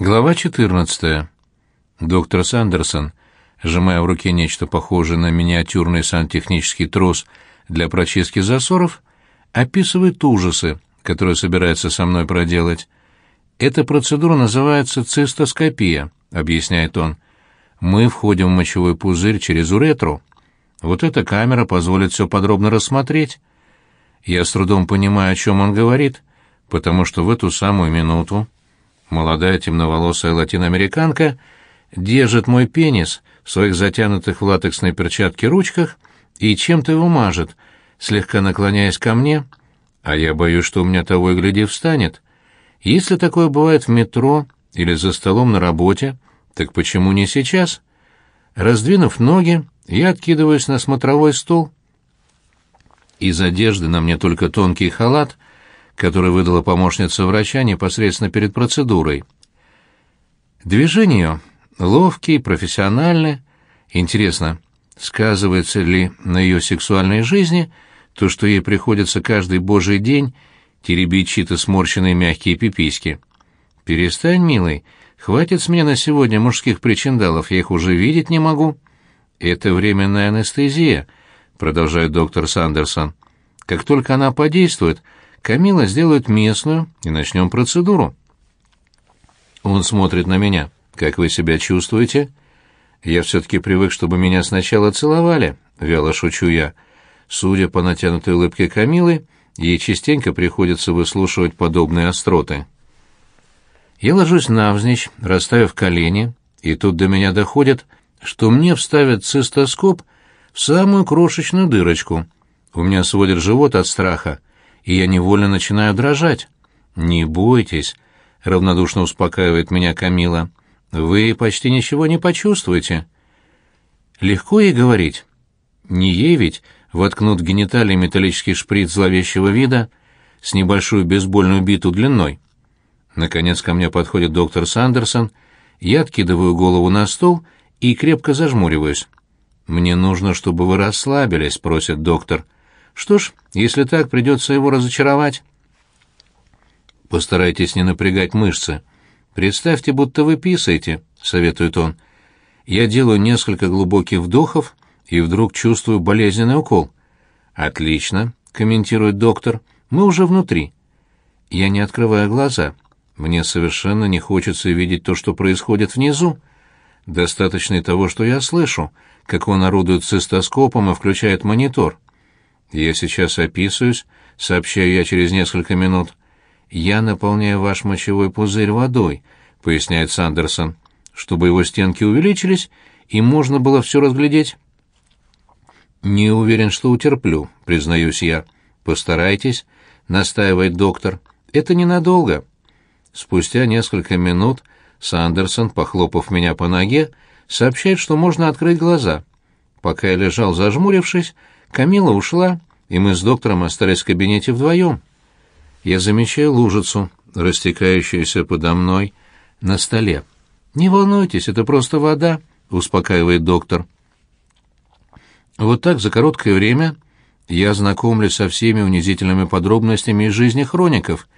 Глава 14. Доктор Сандерсон, сжимая в руке нечто похожее на миниатюрный сантехнический трос для прочистки засоров, описывает ужасы, которые собирается со мной проделать. Эта процедура называется цистоскопия, объясняет он. Мы входим в мочевой пузырь через уретру. Вот эта камера позволит все подробно рассмотреть. Я с трудом понимаю, о чем он говорит, потому что в эту самую минуту Молодая темноволосая латиноамериканка держит мой пенис в своих затянутых в латексной перчатке ручках и чем-то его мажет, слегка наклоняясь ко мне, а я боюсь, что у меня того и гляди встанет. Если такое бывает в метро или за столом на работе, так почему не сейчас? Раздвинув ноги, я откидываюсь на смотровой стул. Из одежды на мне только тонкий халат — который выдала помощница врача непосредственно перед процедурой. Движения ловкие, профессиональные. Интересно, сказывается ли на ее сексуальной жизни то, что ей приходится каждый божий день теребить чьи-то сморщенные мягкие пиписьки? «Перестань, милый, хватит с меня на сегодня мужских причиндалов, я их уже видеть не могу». «Это временная анестезия», — продолжает доктор Сандерсон. «Как только она подействует, — Камила сделает местную, и начнем процедуру. Он смотрит на меня. «Как вы себя чувствуете?» «Я все-таки привык, чтобы меня сначала целовали», — вяло шучу я. Судя по натянутой улыбке Камилы, ей частенько приходится выслушивать подобные остроты. Я ложусь навзничь, расставив колени, и тут до меня доходит, что мне вставят цистоскоп в самую крошечную дырочку. У меня сводит живот от страха, и я невольно начинаю дрожать. «Не бойтесь», — равнодушно успокаивает меня Камила. «Вы почти ничего не почувствуете». Легко ей говорить. Не ей ведь воткнут в гениталии металлический шприц зловещего вида с небольшую бейсбольную биту длиной. Наконец ко мне подходит доктор Сандерсон, я откидываю голову на стол и крепко зажмуриваюсь. «Мне нужно, чтобы вы расслабились», — просит доктор. Что ж, если так, придется его разочаровать. Постарайтесь не напрягать мышцы. Представьте, будто вы писаете, советует он. Я делаю несколько глубоких вдохов и вдруг чувствую болезненный укол. Отлично, комментирует доктор. Мы уже внутри. Я не открываю глаза. Мне совершенно не хочется видеть то, что происходит внизу. Достаточно и того, что я слышу, как он орудует цистоскопом и включает монитор. Я сейчас описываюсь, сообщаю я через несколько минут. Я наполняю ваш мочевой пузырь водой, поясняет Сандерсон, чтобы его стенки увеличились и можно было все разглядеть. Не уверен, что утерплю, признаюсь я. Постарайтесь, настаивает доктор. Это ненадолго. Спустя несколько минут Сандерсон, похлопав меня по ноге, сообщает, что можно открыть глаза. Пока я лежал зажмурившись, Камила ушла, и мы с доктором остались в кабинете вдвоем. Я замечаю лужицу, растекающуюся подо мной, на столе. «Не волнуйтесь, это просто вода», — успокаивает доктор. Вот так за короткое время я знакомлюсь со всеми унизительными подробностями из жизни хроников.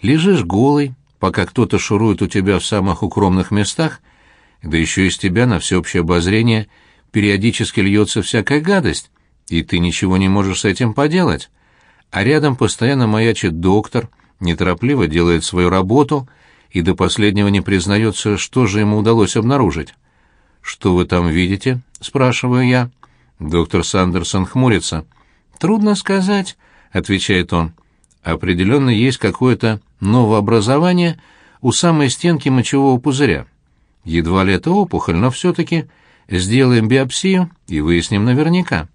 Лежишь голый, пока кто-то шурует у тебя в самых укромных местах, да еще из тебя на всеобщее обозрение периодически льется всякая гадость, и ты ничего не можешь с этим поделать. А рядом постоянно маячит доктор, неторопливо делает свою работу и до последнего не признается, что же ему удалось обнаружить. «Что вы там видите?» — спрашиваю я. Доктор Сандерсон хмурится. «Трудно сказать», — отвечает он. «Определенно есть какое-то новообразование у самой стенки мочевого пузыря. Едва ли это опухоль, но все-таки сделаем биопсию и выясним наверняка».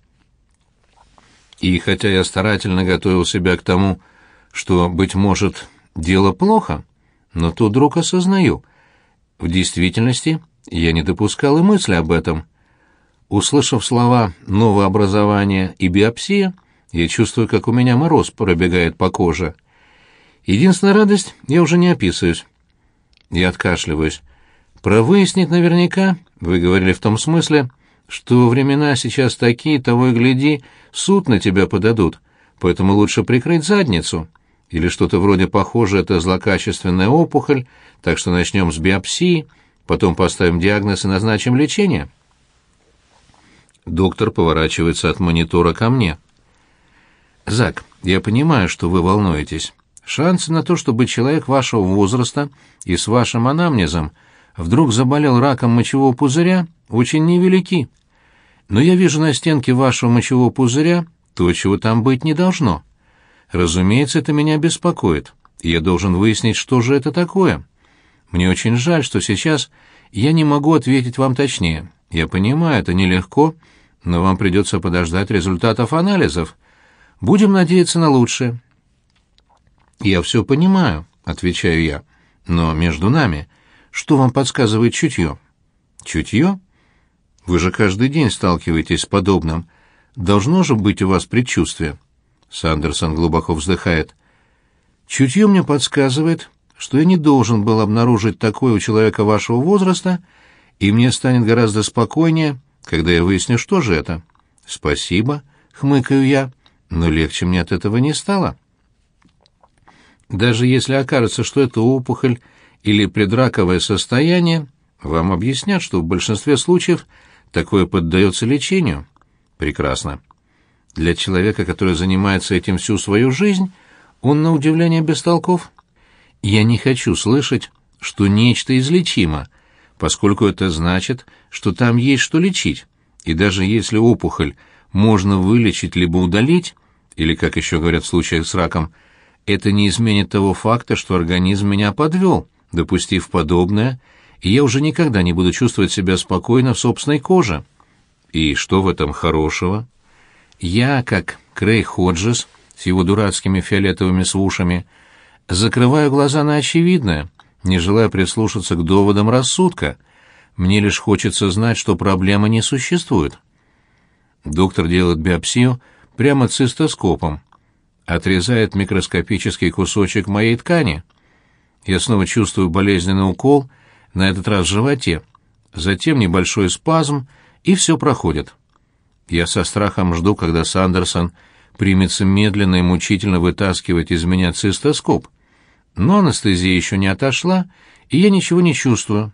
И хотя я старательно готовил себя к тому, что, быть может, дело плохо, но тут вдруг осознаю. В действительности я не допускал и мысли об этом. Услышав слова «новое образование» и «биопсия», я чувствую, как у меня мороз пробегает по коже. Единственная радость — я уже не описываюсь. Я откашливаюсь. Про выяснить наверняка вы говорили в том смысле, что времена сейчас такие, того и гляди, суд на тебя подадут, поэтому лучше прикрыть задницу. Или что-то вроде похоже, это злокачественная опухоль, так что начнем с биопсии, потом поставим диагноз и назначим лечение. Доктор поворачивается от монитора ко мне. «Зак, я понимаю, что вы волнуетесь. Шансы на то, чтобы человек вашего возраста и с вашим анамнезом вдруг заболел раком мочевого пузыря, очень невелики. Но я вижу на стенке вашего мочевого пузыря то, чего там быть не должно. Разумеется, это меня беспокоит, я должен выяснить, что же это такое. Мне очень жаль, что сейчас я не могу ответить вам точнее. Я понимаю, это нелегко, но вам придется подождать результатов анализов. Будем надеяться на лучшее. Я все понимаю, отвечаю я. Но между нами, что вам подсказывает чутье? Чутье? Вы же каждый день сталкиваетесь с подобным. Должно же быть у вас предчувствие. Сандерсон глубоко вздыхает. Чутье мне подсказывает, что я не должен был обнаружить такое у человека вашего возраста, и мне станет гораздо спокойнее, когда я выясню, что же это. Спасибо, хмыкаю я, но легче мне от этого не стало. Даже если окажется, что это опухоль или предраковое состояние, вам объяснят, что в большинстве случаев такое поддается лечению. Прекрасно. Для человека, который занимается этим всю свою жизнь, он на удивление бестолков. Я не хочу слышать, что нечто излечимо, поскольку это значит, что там есть что лечить. И даже если опухоль можно вылечить либо удалить, или, как еще говорят в случаях с раком, это не изменит того факта, что организм меня подвел, допустив подобное, и я уже никогда не буду чувствовать себя спокойно в собственной коже. И что в этом хорошего? Я, как Крей Ходжес, с его дурацкими фиолетовыми свушами, закрываю глаза на очевидное, не желая прислушаться к доводам рассудка. Мне лишь хочется знать, что проблемы не существует. Доктор делает биопсию прямо цистоскопом, отрезает микроскопический кусочек моей ткани. Я снова чувствую болезненный укол, на этот раз в животе, затем небольшой спазм, и все проходит. Я со страхом жду, когда Сандерсон примется медленно и мучительно вытаскивать из меня цистоскоп. Но анестезия еще не отошла, и я ничего не чувствую.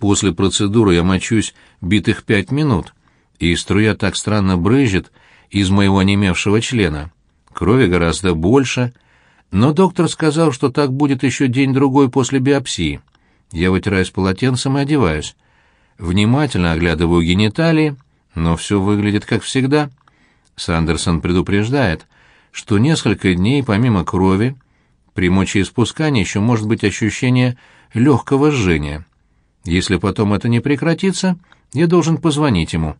После процедуры я мочусь битых пять минут, и струя так странно брызжет, из моего онемевшего члена. Крови гораздо больше, но доктор сказал, что так будет еще день-другой после биопсии. Я вытираюсь полотенцем и одеваюсь. Внимательно оглядываю гениталии, но все выглядит как всегда. Сандерсон предупреждает, что несколько дней помимо крови при мочеиспускании еще может быть ощущение легкого жжения. Если потом это не прекратится, я должен позвонить ему.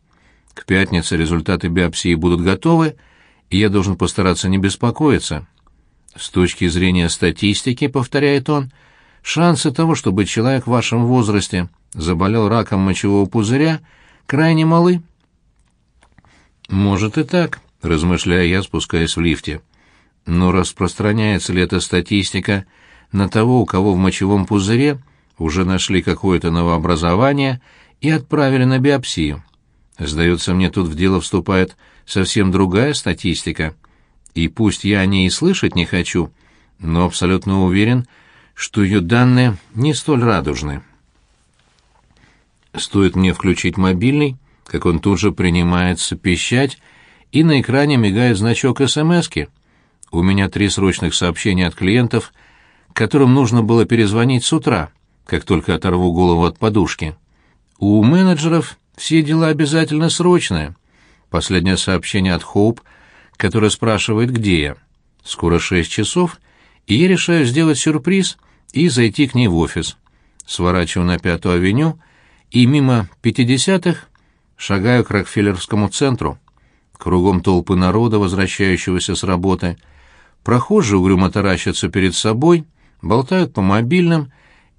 К пятнице результаты биопсии будут готовы, и я должен постараться не беспокоиться. С точки зрения статистики, повторяет он, шансы того, чтобы человек в вашем возрасте заболел раком мочевого пузыря, крайне малы. Может и так, размышляя я, спускаясь в лифте. Но распространяется ли эта статистика на того, у кого в мочевом пузыре уже нашли какое-то новообразование и отправили на биопсию? Сдается мне, тут в дело вступает совсем другая статистика. И пусть я о ней и слышать не хочу, но абсолютно уверен, что ее данные не столь радужны. Стоит мне включить мобильный, как он тут же принимается пищать, и на экране мигает значок СМСки. У меня три срочных сообщения от клиентов, которым нужно было перезвонить с утра, как только оторву голову от подушки. У менеджеров все дела обязательно срочные. Последнее сообщение от Хоуп, которая спрашивает, где я. Скоро шесть часов, и я решаю сделать сюрприз и зайти к ней в офис. Сворачиваю на Пятую авеню и мимо пятидесятых шагаю к Рокфеллерскому центру. Кругом толпы народа, возвращающегося с работы. Прохожие угрюмо таращатся перед собой, болтают по мобильным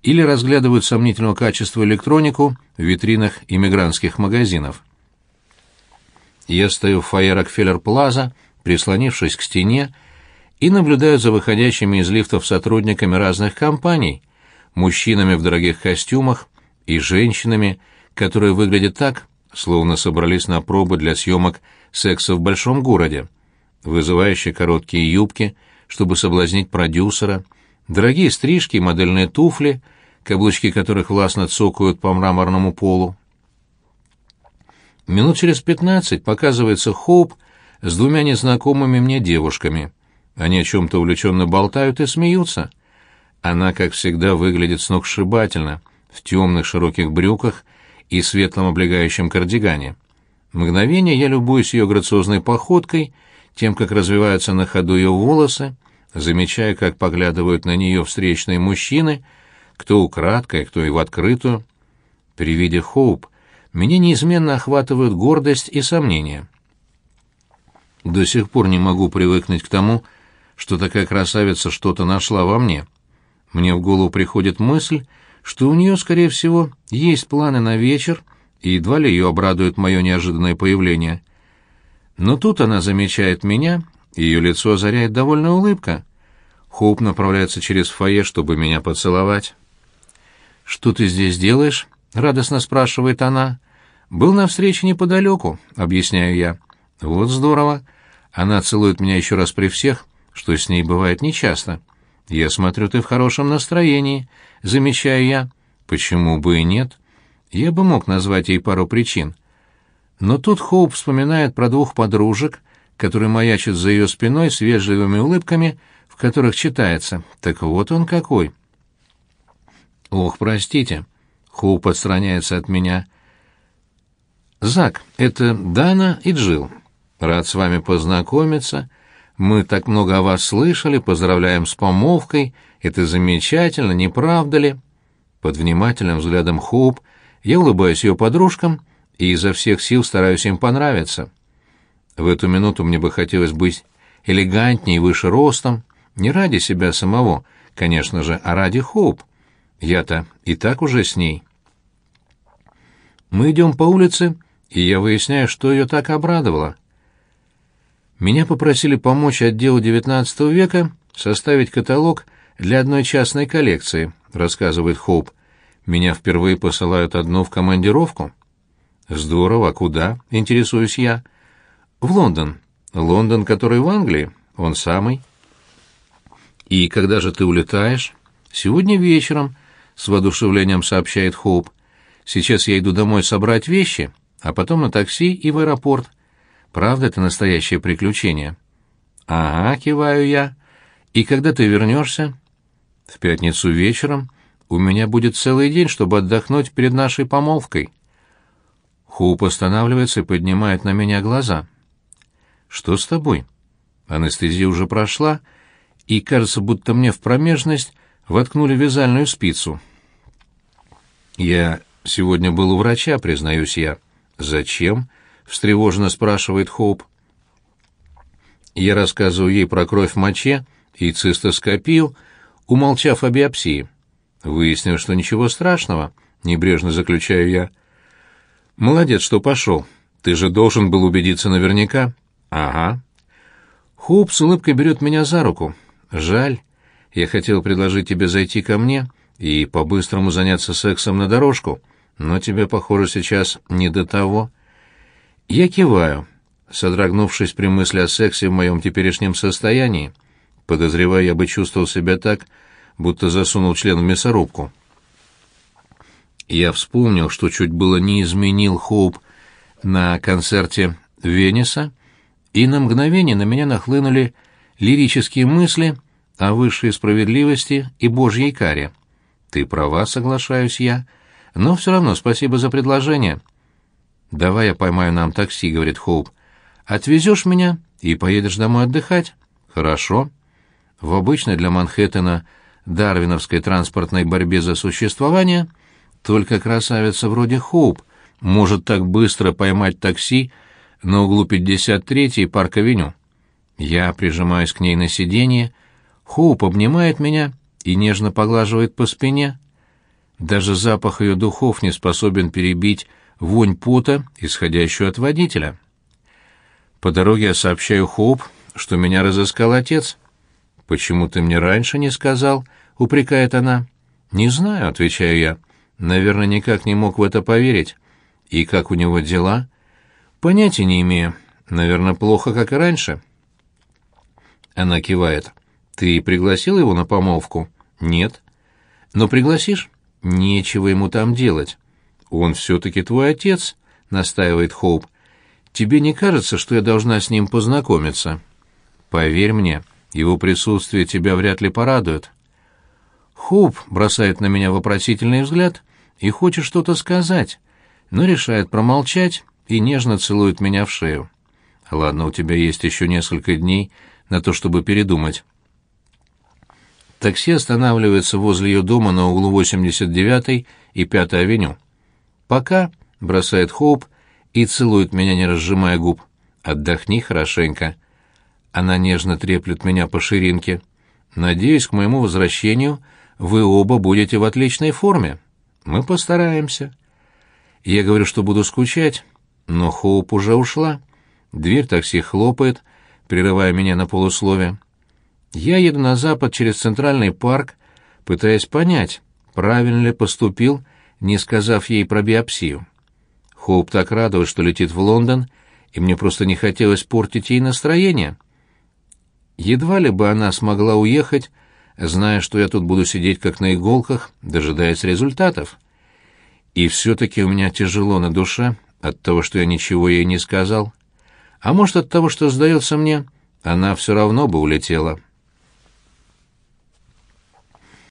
или разглядывают сомнительного качества электронику в витринах иммигрантских магазинов. Я стою в фойе Рокфеллер-Плаза, прислонившись к стене, и наблюдаю за выходящими из лифтов сотрудниками разных компаний, мужчинами в дорогих костюмах и женщинами, которые выглядят так, словно собрались на пробы для съемок секса в большом городе. Вызывающие короткие юбки, чтобы соблазнить продюсера, дорогие стрижки и модельные туфли, каблучки которых властно цокают по мраморному полу. Минут через пятнадцать показывается Хоуп с двумя незнакомыми мне девушками. Они о чем-то увлеченно болтают и смеются. Она, как всегда, выглядит сногсшибательно, в темных широких брюках и светлом облегающем кардигане. Мгновение я любуюсь ее грациозной походкой, тем, как развиваются на ходу ее волосы, замечая, как поглядывают на нее встречные мужчины, кто украдкой, кто и в открытую. При виде Хоуп меня неизменно охватывают гордость и сомнения. До сих пор не могу привыкнуть к тому, что такая красавица что-то нашла во мне. Мне в голову приходит мысль, что у нее, скорее всего, есть планы на вечер, и едва ли ее обрадует мое неожиданное появление. Но тут она замечает меня, и ее лицо озаряет довольная улыбка. Хоуп направляется через фойе, чтобы меня поцеловать. «Что ты здесь делаешь?» — радостно спрашивает она. «Был на встрече неподалеку», — объясняю я. «Вот здорово». Она целует меня еще раз при всех, что с ней бывает нечасто. «Я смотрю, ты в хорошем настроении», — замечаю я. «Почему бы и нет?» Я бы мог назвать ей пару причин. Но тут Хоуп вспоминает про двух подружек, которые маячат за ее спиной с вежливыми улыбками, в которых читается «Так вот он какой». «Ох, простите», — Хоуп отстраняется от меня. «Зак, это Дана и Джилл. Рад с вами познакомиться. Мы так много о вас слышали, поздравляем с помолвкой. Это замечательно, не правда ли?» Под внимательным взглядом Хоуп я улыбаюсь ее подружкам и изо всех сил стараюсь им понравиться. В эту минуту мне бы хотелось быть элегантнее и выше ростом, не ради себя самого, конечно же, а ради Хоуп. Я-то и так уже с ней. Мы идем по улице, и я выясняю, что ее так обрадовало. Меня попросили помочь отделу XIX века составить каталог для одной частной коллекции, рассказывает Хоуп. Меня впервые посылают одну в командировку. Здорово, а куда? Интересуюсь я. В Лондон. Лондон, который в Англии, он самый. И когда же ты улетаешь? Сегодня вечером, с воодушевлением сообщает Хоуп. Сейчас я иду домой собрать вещи, а потом на такси и в аэропорт. Правда, это настоящее приключение. Ага, киваю я. И когда ты вернешься? В пятницу вечером у меня будет целый день, чтобы отдохнуть перед нашей помолвкой. Хуп останавливается и поднимает на меня глаза. Что с тобой? Анестезия уже прошла, и кажется, будто мне в промежность воткнули вязальную спицу. Я сегодня был у врача, признаюсь я. Зачем? Встревоженно спрашивает Хоуп. Я рассказываю ей про кровь в моче и цистоскопию, умолчав о биопсии. Выяснилось, что ничего страшного, небрежно заключаю я. Молодец, что пошел. Ты же должен был убедиться наверняка. Ага. Хоуп с улыбкой берет меня за руку. Жаль. Я хотел предложить тебе зайти ко мне и по-быстрому заняться сексом на дорожку, но тебе, похоже, сейчас не до того. Я киваю, содрогнувшись при мысли о сексе в моем теперешнем состоянии. Подозреваю, я бы чувствовал себя так, будто засунул член в мясорубку. Я вспомнил, что чуть было не изменил Хоуп на концерте Венеса, и на мгновение на меня нахлынули лирические мысли о высшей справедливости и божьей каре. Ты права, соглашаюсь я, но все равно спасибо за предложение. «Давай я поймаю нам такси», — говорит Хоуп. «Отвезешь меня и поедешь домой отдыхать?» «Хорошо». В обычной для Манхэттена дарвиновской транспортной борьбе за существование только красавица вроде Хоуп может так быстро поймать такси на углу 53-й парк-авеню. Я прижимаюсь к ней на сиденье, Хоуп обнимает меня и нежно поглаживает по спине. Даже запах ее духов не способен перебить вонь пота, исходящую от водителя. По дороге я сообщаю Хоуп, что меня разыскал отец. «Почему ты мне раньше не сказал?» — упрекает она. «Не знаю», — отвечаю я. «Наверное, никак не мог в это поверить. И как у него дела?» «Понятия не имею. Наверное, плохо, как и раньше». Она кивает. Ты пригласил его на помолвку? Нет. Но пригласишь? Нечего ему там делать. Он все-таки твой отец, настаивает Хоуп. Тебе не кажется, что я должна с ним познакомиться? Поверь мне, его присутствие тебя вряд ли порадует. Хоуп бросает на меня вопросительный взгляд и хочет что-то сказать, но решает промолчать и нежно целует меня в шею. Ладно, у тебя есть еще несколько дней на то, чтобы передумать. Такси останавливается возле ее дома на углу 89-й и 5-й авеню. «Пока», — бросает Хоуп и целует меня, не разжимая губ. «Отдохни хорошенько». Она нежно треплет меня по ширинке. «Надеюсь, к моему возвращению вы оба будете в отличной форме. Мы постараемся». Я говорю, что буду скучать, но Хоуп уже ушла. Дверь такси хлопает, прерывая меня на полуслове. Я еду на запад через Центральный парк, пытаясь понять, правильно ли поступил, не сказав ей про биопсию. Хоуп так радовалась, что летит в Лондон, и мне просто не хотелось портить ей настроение. Едва ли бы она смогла уехать, зная, что я тут буду сидеть как на иголках, дожидаясь результатов. И все-таки у меня тяжело на душе от того, что я ничего ей не сказал. А может, от того, что, сдается мне, она все равно бы улетела».